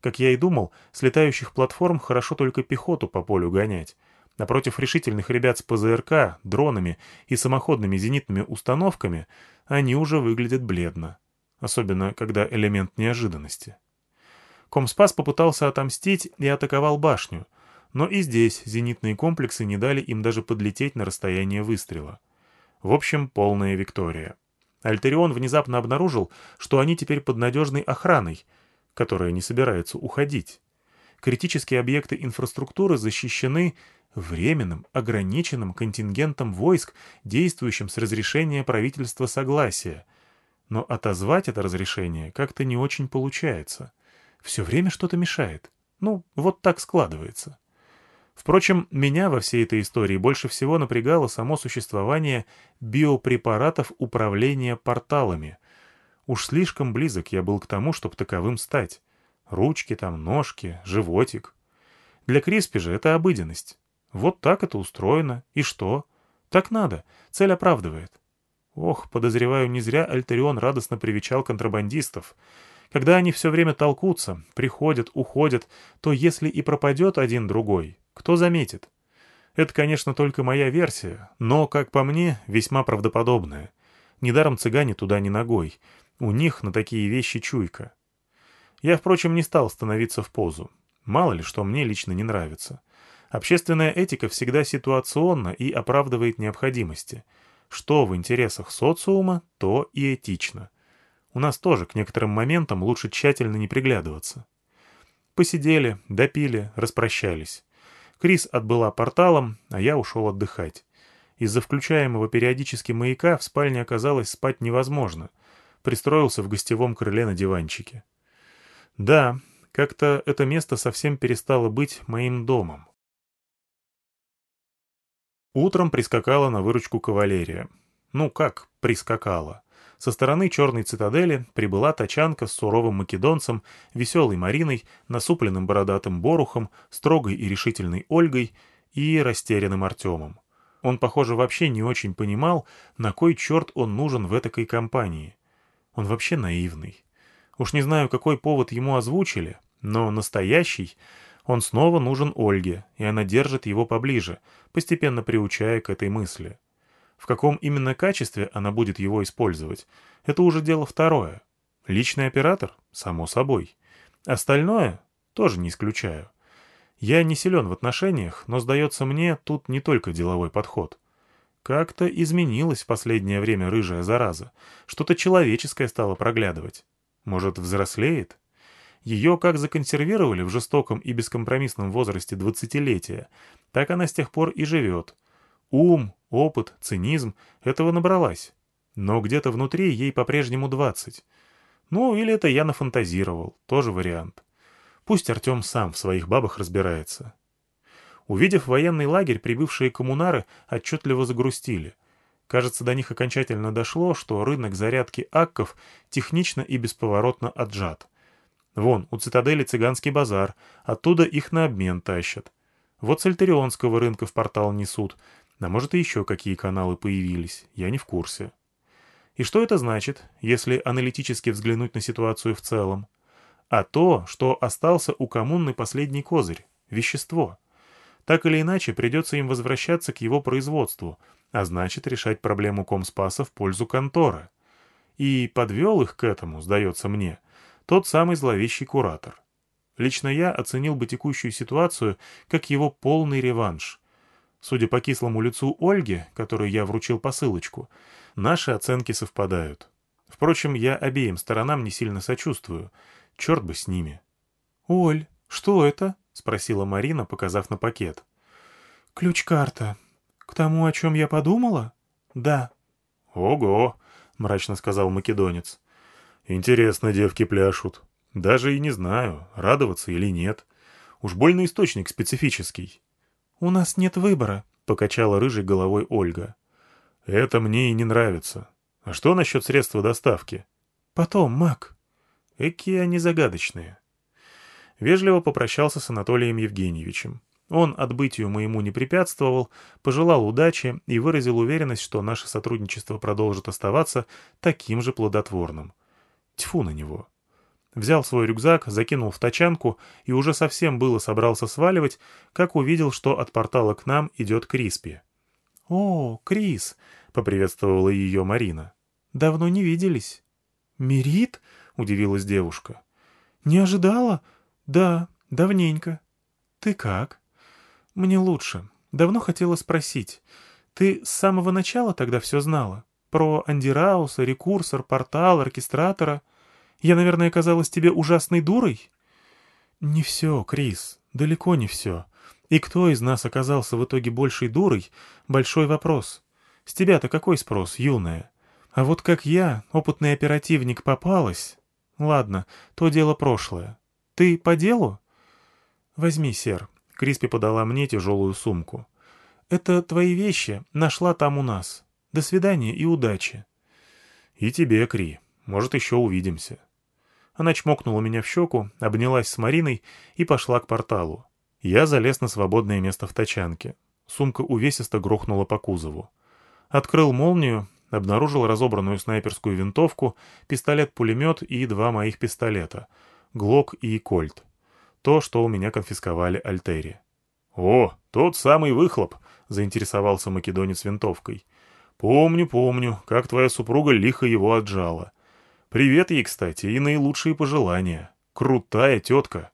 Как я и думал, с летающих платформ хорошо только пехоту по полю гонять. Напротив решительных ребят с ПЗРК, дронами и самоходными зенитными установками они уже выглядят бледно. Особенно, когда элемент неожиданности. Комспас попытался отомстить и атаковал башню, но и здесь зенитные комплексы не дали им даже подлететь на расстояние выстрела. В общем, полная виктория. Альтерион внезапно обнаружил, что они теперь под надежной охраной — которая не собирается уходить. Критические объекты инфраструктуры защищены временным, ограниченным контингентом войск, действующим с разрешения правительства согласия. Но отозвать это разрешение как-то не очень получается. Все время что-то мешает. Ну, вот так складывается. Впрочем, меня во всей этой истории больше всего напрягало само существование биопрепаратов управления порталами — Уж слишком близок я был к тому, чтобы таковым стать. Ручки там, ножки, животик. Для Криспи же это обыденность. Вот так это устроено. И что? Так надо. Цель оправдывает. Ох, подозреваю, не зря Альтерион радостно привечал контрабандистов. Когда они все время толкутся, приходят, уходят, то если и пропадет один-другой, кто заметит? Это, конечно, только моя версия, но, как по мне, весьма правдоподобная. Недаром цыгане туда не ногой. У них на такие вещи чуйка. Я, впрочем, не стал становиться в позу. Мало ли, что мне лично не нравится. Общественная этика всегда ситуационна и оправдывает необходимости. Что в интересах социума, то и этично. У нас тоже к некоторым моментам лучше тщательно не приглядываться. Посидели, допили, распрощались. Крис отбыла порталом, а я ушел отдыхать. Из-за включаемого периодически маяка в спальне оказалось спать невозможно — пристроился в гостевом крыле на диванчике. Да, как-то это место совсем перестало быть моим домом. Утром прискакала на выручку кавалерия. Ну как прискакала? Со стороны черной цитадели прибыла тачанка с суровым македонцем, веселой Мариной, насупленным бородатым Борухом, строгой и решительной Ольгой и растерянным Артемом. Он, похоже, вообще не очень понимал, на кой черт он нужен в этой компании. Он вообще наивный. Уж не знаю, какой повод ему озвучили, но настоящий Он снова нужен Ольге, и она держит его поближе, постепенно приучая к этой мысли. В каком именно качестве она будет его использовать, это уже дело второе. Личный оператор? Само собой. Остальное? Тоже не исключаю. Я не силен в отношениях, но, сдается мне, тут не только деловой подход. Как-то изменилась в последнее время рыжая зараза. Что-то человеческое стало проглядывать. Может, взрослеет? Ее как законсервировали в жестоком и бескомпромиссном возрасте двадцатилетия, так она с тех пор и живет. Ум, опыт, цинизм — этого набралась. Но где-то внутри ей по-прежнему двадцать. Ну, или это я нафантазировал, тоже вариант. Пусть Артем сам в своих бабах разбирается. Увидев военный лагерь, прибывшие коммунары отчетливо загрустили. Кажется, до них окончательно дошло, что рынок зарядки акков технично и бесповоротно отжат. Вон, у цитадели цыганский базар, оттуда их на обмен тащат. Вот с альтерионского рынка в портал несут, а может и еще какие каналы появились, я не в курсе. И что это значит, если аналитически взглянуть на ситуацию в целом? А то, что остался у коммуны последний козырь — вещество. Так или иначе, придется им возвращаться к его производству, а значит решать проблему Комспаса в пользу конторы. И подвел их к этому, сдается мне, тот самый зловещий куратор. Лично я оценил бы текущую ситуацию как его полный реванш. Судя по кислому лицу Ольги, которой я вручил посылочку, наши оценки совпадают. Впрочем, я обеим сторонам не сильно сочувствую. Черт бы с ними. «Оль, что это?» — спросила Марина, показав на пакет. «Ключ-карта. К тому, о чем я подумала?» «Да». «Ого!» — мрачно сказал македонец. Интересно девки пляшут. Даже и не знаю, радоваться или нет. Уж больно источник специфический. — У нас нет выбора, — покачала рыжей головой Ольга. — Это мне и не нравится. А что насчет средства доставки? — Потом, Мак. Эки они загадочные. Вежливо попрощался с Анатолием Евгеньевичем. Он отбытию моему не препятствовал, пожелал удачи и выразил уверенность, что наше сотрудничество продолжит оставаться таким же плодотворным. Тьфу на него. Взял свой рюкзак, закинул в тачанку и уже совсем было собрался сваливать, как увидел, что от портала к нам идет Криспи. «О, Крис!» — поприветствовала ее Марина. «Давно не виделись». «Мерит?» — удивилась девушка. «Не ожидала? Да, давненько». «Ты как?» «Мне лучше. Давно хотела спросить. Ты с самого начала тогда все знала?» Про андирауса, рекурсор, портал, оркестратора. Я, наверное, казалась тебе ужасной дурой? Не все, Крис, далеко не все. И кто из нас оказался в итоге большей дурой — большой вопрос. С тебя-то какой спрос, юная? А вот как я, опытный оперативник, попалась... Ладно, то дело прошлое. Ты по делу? Возьми, сер. Криспи подала мне тяжелую сумку. Это твои вещи, нашла там у нас. До свидания и удачи. И тебе, Кри. Может, еще увидимся. Она чмокнула меня в щеку, обнялась с Мариной и пошла к порталу. Я залез на свободное место в тачанке. Сумка увесисто грохнула по кузову. Открыл молнию, обнаружил разобранную снайперскую винтовку, пистолет-пулемет и два моих пистолета — Глок и Кольт. То, что у меня конфисковали Альтери. «О, тот самый выхлоп!» — заинтересовался македонец винтовкой — «Помню, помню, как твоя супруга лихо его отжала. Привет ей, кстати, и наилучшие пожелания. Крутая тетка».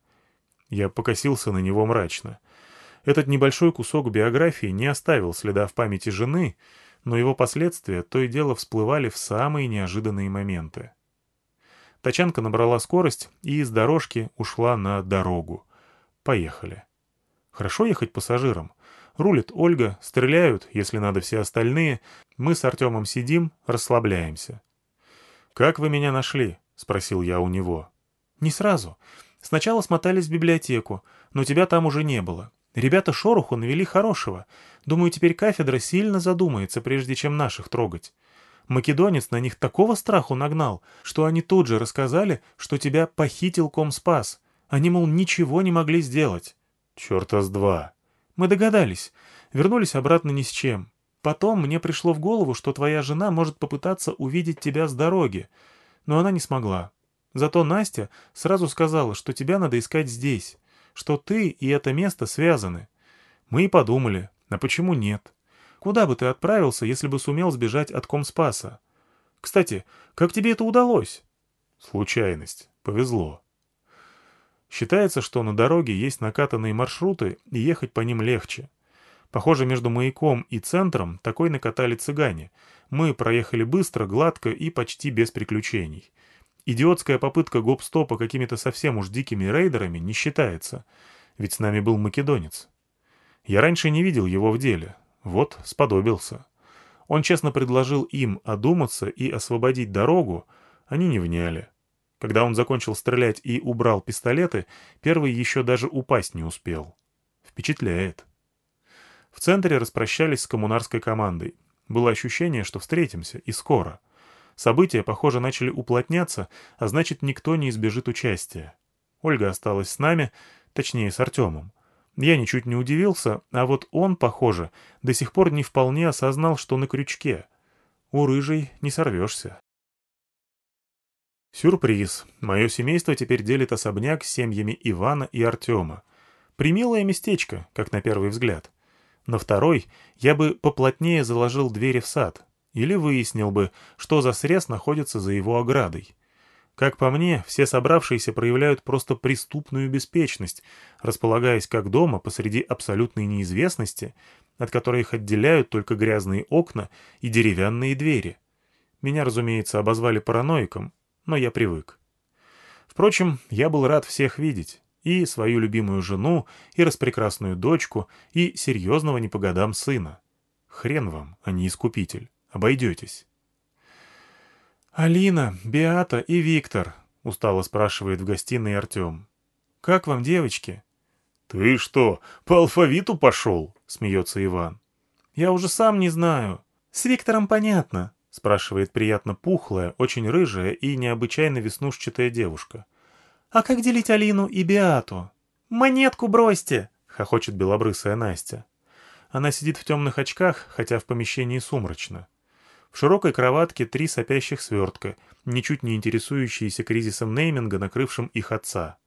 Я покосился на него мрачно. Этот небольшой кусок биографии не оставил следа в памяти жены, но его последствия то и дело всплывали в самые неожиданные моменты. Тачанка набрала скорость и из дорожки ушла на дорогу. Поехали. Хорошо ехать пассажирам. Рулит Ольга, стреляют, если надо все остальные. Мы с Артемом сидим, расслабляемся. «Как вы меня нашли?» — спросил я у него. «Не сразу. Сначала смотались в библиотеку, но тебя там уже не было. Ребята шороху навели хорошего. Думаю, теперь кафедра сильно задумается, прежде чем наших трогать. Македонец на них такого страху нагнал, что они тут же рассказали, что тебя похитил Комспас. Они, мол, ничего не могли сделать». «Черта с два!» Мы догадались. Вернулись обратно ни с чем. Потом мне пришло в голову, что твоя жена может попытаться увидеть тебя с дороги. Но она не смогла. Зато Настя сразу сказала, что тебя надо искать здесь. что ты и это место связаны. Мы и подумали, а почему нет? Куда бы ты отправился, если бы сумел сбежать от Комспаса? Кстати, как тебе это удалось? Случайность. Повезло. Считается, что на дороге есть накатанные маршруты, и ехать по ним легче. Похоже, между маяком и центром такой накатали цыгане. Мы проехали быстро, гладко и почти без приключений. Идиотская попытка гоп-стопа какими-то совсем уж дикими рейдерами не считается, ведь с нами был македонец. Я раньше не видел его в деле, вот сподобился. Он честно предложил им одуматься и освободить дорогу, они не вняли. Когда он закончил стрелять и убрал пистолеты, первый еще даже упасть не успел. Впечатляет. В центре распрощались с коммунарской командой. Было ощущение, что встретимся, и скоро. События, похоже, начали уплотняться, а значит, никто не избежит участия. Ольга осталась с нами, точнее, с Артемом. Я ничуть не удивился, а вот он, похоже, до сих пор не вполне осознал, что на крючке. У рыжей не сорвешься. Сюрприз. Мое семейство теперь делит особняк с семьями Ивана и Артема. Примилое местечко, как на первый взгляд. На второй я бы поплотнее заложил двери в сад, или выяснил бы, что за срез находится за его оградой. Как по мне, все собравшиеся проявляют просто преступную беспечность, располагаясь как дома посреди абсолютной неизвестности, от которой их отделяют только грязные окна и деревянные двери. Меня, разумеется, обозвали параноиком, но я привык. Впрочем, я был рад всех видеть. И свою любимую жену, и распрекрасную дочку, и серьезного не по годам сына. Хрен вам, а не искупитель. Обойдетесь. «Алина, Беата и Виктор», — устало спрашивает в гостиной Артем. «Как вам, девочки?» «Ты что, по алфавиту пошел?» — смеется Иван. «Я уже сам не знаю. С Виктором понятно», — спрашивает приятно пухлая, очень рыжая и необычайно веснушчатая девушка. «А как делить Алину и Беату?» «Монетку бросьте!» — хохочет белобрысая Настя. Она сидит в темных очках, хотя в помещении сумрачно. В широкой кроватке три сопящих свертка, ничуть не интересующиеся кризисом нейминга, накрывшим их отца.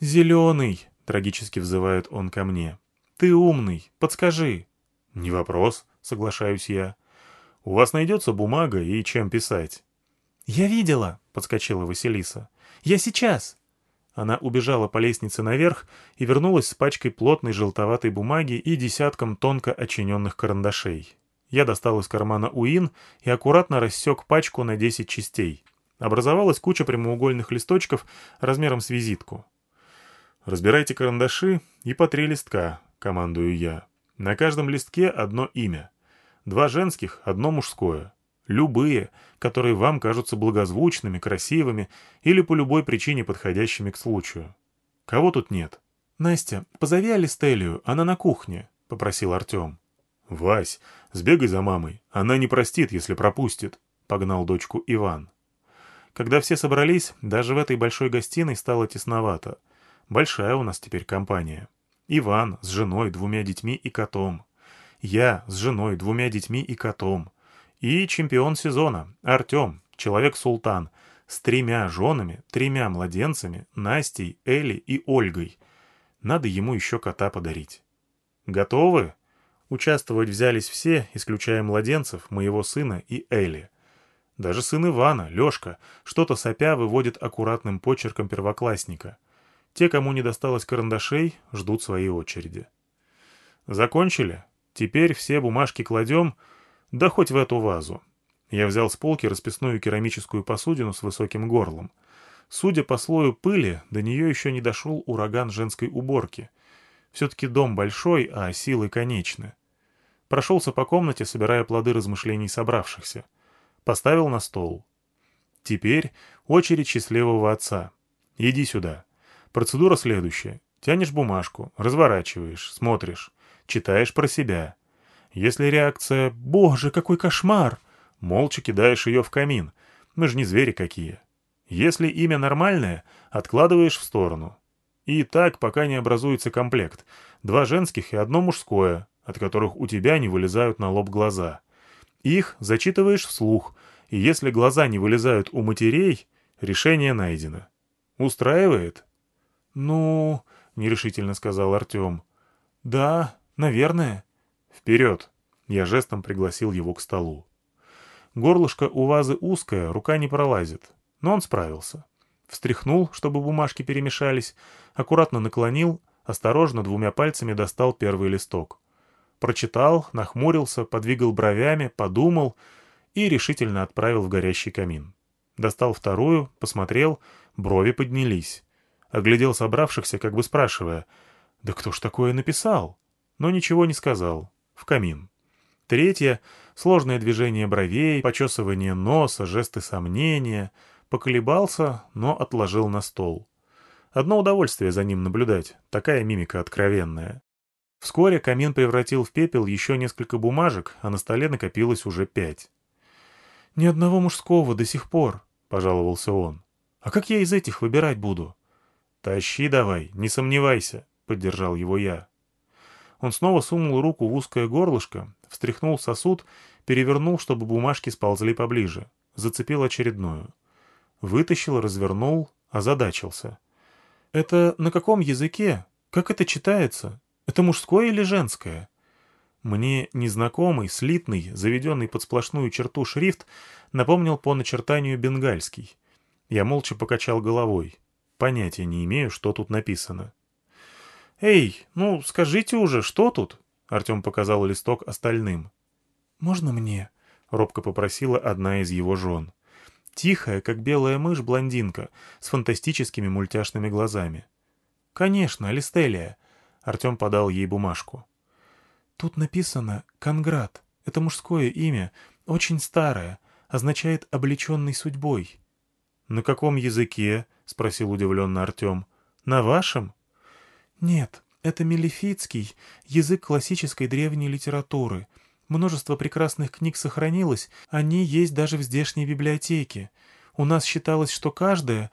«Зеленый!» — трагически взывает он ко мне. «Ты умный, подскажи!» «Не вопрос», — соглашаюсь я. «У вас найдется бумага и чем писать?» «Я видела», — подскочила Василиса. «Я сейчас!» Она убежала по лестнице наверх и вернулась с пачкой плотной желтоватой бумаги и десятком тонко очиненных карандашей. Я достал из кармана УИН и аккуратно рассек пачку на 10 частей. Образовалась куча прямоугольных листочков размером с визитку. «Разбирайте карандаши и по три листка», — командую я. «На каждом листке одно имя. Два женских, одно мужское. Любые, которые вам кажутся благозвучными, красивыми или по любой причине подходящими к случаю. Кого тут нет?» «Настя, позови Алистелию, она на кухне», — попросил Артем. «Вась, сбегай за мамой, она не простит, если пропустит», — погнал дочку Иван. Когда все собрались, даже в этой большой гостиной стало тесновато. Большая у нас теперь компания. Иван с женой, двумя детьми и котом. Я с женой, двумя детьми и котом. И чемпион сезона, Артем, человек-султан, с тремя женами, тремя младенцами, Настей, Элли и Ольгой. Надо ему еще кота подарить. Готовы? Участвовать взялись все, исключая младенцев, моего сына и Элли. Даже сын Ивана, Лешка, что-то сопя выводит аккуратным почерком первоклассника. Те, кому не досталось карандашей, ждут своей очереди. Закончили? Теперь все бумажки кладем, да хоть в эту вазу. Я взял с полки расписную керамическую посудину с высоким горлом. Судя по слою пыли, до нее еще не дошел ураган женской уборки. Все-таки дом большой, а силы конечны. Прошелся по комнате, собирая плоды размышлений собравшихся. Поставил на стол. Теперь очередь счастливого отца. Иди сюда. Процедура следующая. Тянешь бумажку, разворачиваешь, смотришь, читаешь про себя. Если реакция «Боже, какой кошмар!» молча кидаешь ее в камин. Мы же не звери какие. Если имя нормальное, откладываешь в сторону. И так, пока не образуется комплект. Два женских и одно мужское от которых у тебя не вылезают на лоб глаза. Их зачитываешь вслух, и если глаза не вылезают у матерей, решение найдено. Устраивает? Ну, — нерешительно сказал Артем. «Да, наверное». «Вперед!» — я жестом пригласил его к столу. Горлышко у вазы узкое, рука не пролазит, но он справился. Встряхнул, чтобы бумажки перемешались, аккуратно наклонил, осторожно двумя пальцами достал первый листок. Прочитал, нахмурился, подвигал бровями, подумал и решительно отправил в горящий камин. Достал вторую, посмотрел, брови поднялись. Оглядел собравшихся, как бы спрашивая, «Да кто ж такое написал?» Но ничего не сказал. В камин. Третье — сложное движение бровей, почесывание носа, жесты сомнения. Поколебался, но отложил на стол. Одно удовольствие за ним наблюдать, такая мимика откровенная. Вскоре камин превратил в пепел еще несколько бумажек, а на столе накопилось уже пять. «Ни одного мужского до сих пор», — пожаловался он. «А как я из этих выбирать буду?» «Тащи давай, не сомневайся», — поддержал его я. Он снова сунул руку в узкое горлышко, встряхнул сосуд, перевернул, чтобы бумажки сползли поближе, зацепил очередную. Вытащил, развернул, озадачился. «Это на каком языке? Как это читается? Это мужское или женское?» Мне незнакомый, слитный, заведенный под сплошную черту шрифт напомнил по начертанию бенгальский. Я молча покачал головой. Понятия не имею, что тут написано. «Эй, ну скажите уже, что тут?» Артем показал листок остальным. «Можно мне?» — робко попросила одна из его жен. Тихая, как белая мышь, блондинка, с фантастическими мультяшными глазами. «Конечно, Алистелия!» — Артем подал ей бумажку. Тут написано «Конград». Это мужское имя, очень старое, означает «облеченный судьбой». «На каком языке?» — спросил удивленно Артем. «На вашем?» «Нет, это мелифитский, язык классической древней литературы. Множество прекрасных книг сохранилось, они есть даже в здешней библиотеке. У нас считалось, что каждая...»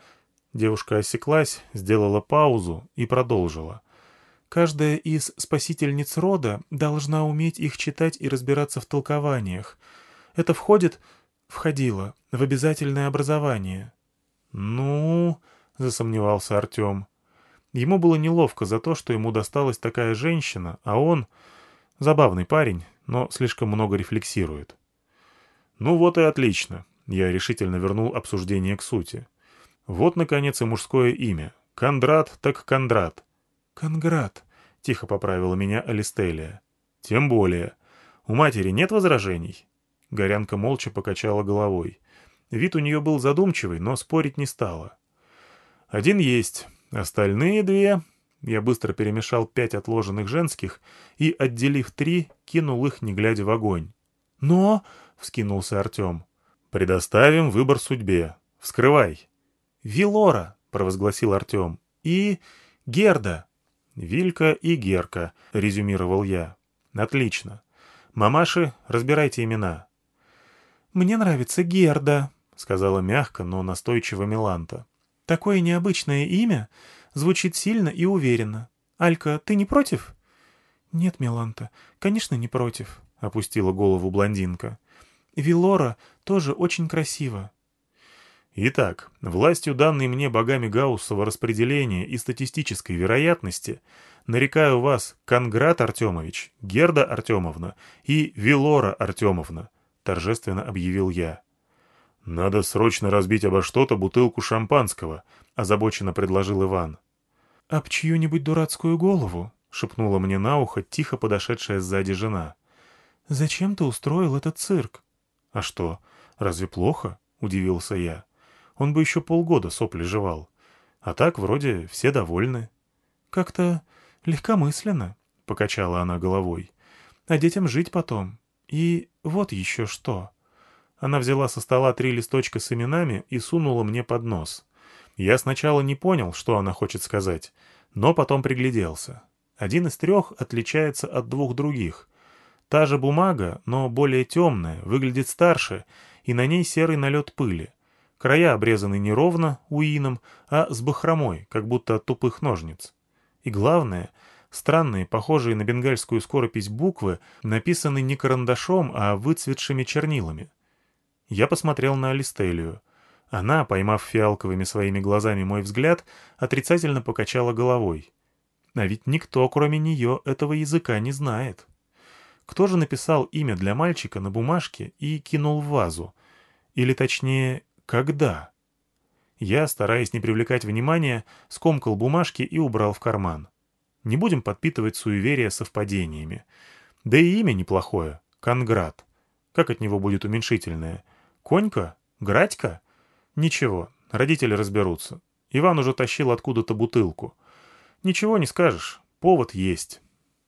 Девушка осеклась, сделала паузу и продолжила. Каждая из спасительниц рода должна уметь их читать и разбираться в толкованиях. Это входит, входило, в обязательное образование. «Ну...» — засомневался Артем. Ему было неловко за то, что ему досталась такая женщина, а он... Забавный парень, но слишком много рефлексирует. «Ну вот и отлично», — я решительно вернул обсуждение к сути. «Вот, наконец, и мужское имя. Кондрат так Кондрат. «Конград», — тихо поправила меня Алистелия. «Тем более. У матери нет возражений?» Горянка молча покачала головой. Вид у нее был задумчивый, но спорить не стала. «Один есть. Остальные две...» Я быстро перемешал пять отложенных женских и, отделив три, кинул их, не глядя в огонь. «Но...» — вскинулся Артем. «Предоставим выбор судьбе. Вскрывай». «Вилора», — провозгласил Артем. «И... Герда». «Вилька и Герка», — резюмировал я. «Отлично. Мамаши, разбирайте имена». «Мне нравится Герда», — сказала мягко, но настойчиво Миланта. «Такое необычное имя звучит сильно и уверенно. Алька, ты не против?» «Нет, Миланта, конечно, не против», — опустила голову блондинка. «Вилора тоже очень красиво. Итак, властью данной мне богами Гауссова распределения и статистической вероятности нарекаю вас Конград Артемович, Герда Артемовна и Вилора Артемовна, торжественно объявил я. «Надо срочно разбить обо что-то бутылку шампанского», — озабоченно предложил Иван. «Об чью-нибудь дурацкую голову?» — шепнула мне на ухо тихо подошедшая сзади жена. «Зачем ты устроил этот цирк?» «А что, разве плохо?» — удивился я он бы еще полгода сопли жевал. А так вроде все довольны. «Как-то легкомысленно», — покачала она головой. «А детям жить потом. И вот еще что». Она взяла со стола три листочка с именами и сунула мне под нос. Я сначала не понял, что она хочет сказать, но потом пригляделся. Один из трех отличается от двух других. Та же бумага, но более темная, выглядит старше, и на ней серый налет пыли. Края обрезаны не ровно, уином, а с бахромой, как будто от тупых ножниц. И главное, странные, похожие на бенгальскую скоропись буквы, написаны не карандашом, а выцветшими чернилами. Я посмотрел на Алистелию. Она, поймав фиалковыми своими глазами мой взгляд, отрицательно покачала головой. А ведь никто, кроме нее, этого языка не знает. Кто же написал имя для мальчика на бумажке и кинул в вазу? Или точнее, когда? Я, стараясь не привлекать внимания, скомкал бумажки и убрал в карман. Не будем подпитывать суеверия совпадениями. Да и имя неплохое — Конград. Как от него будет уменьшительное? Конька? Градька? Ничего, родители разберутся. Иван уже тащил откуда-то бутылку. Ничего не скажешь, повод есть.